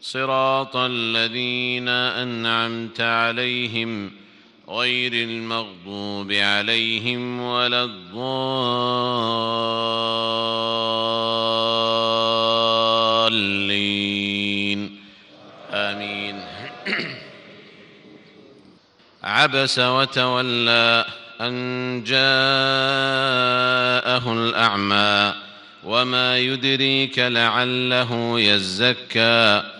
صراط الذين أنعمت عليهم غير المغضوب عليهم ولا الضالين. آمين. عبس وتولى أن جاءه الأعمى وما يدريك لعله يزكى.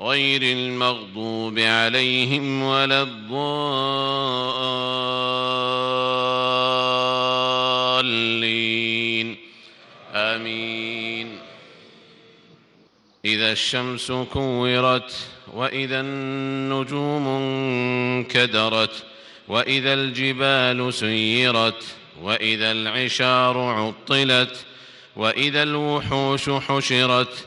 غير المغضوب عليهم ولا الضالين. آمين. إذا الشمس كورت وإذا النجوم انكدرت وإذا الجبال سيرت وإذا العشار عطلت وإذا الوحوش حشرت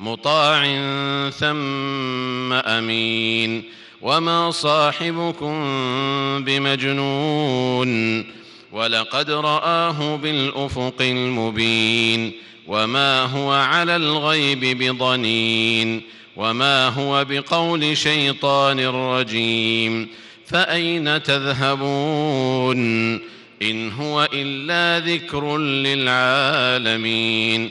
مطاع ثم أمين. وما صاحبكم بمجنون. ولقد رآه بالأفق المبين. وما هو على الغيب بضنين. وما هو بقول شيطان رجيم. فأين تذهبون؟ إن هو إلا ذكر للعالمين.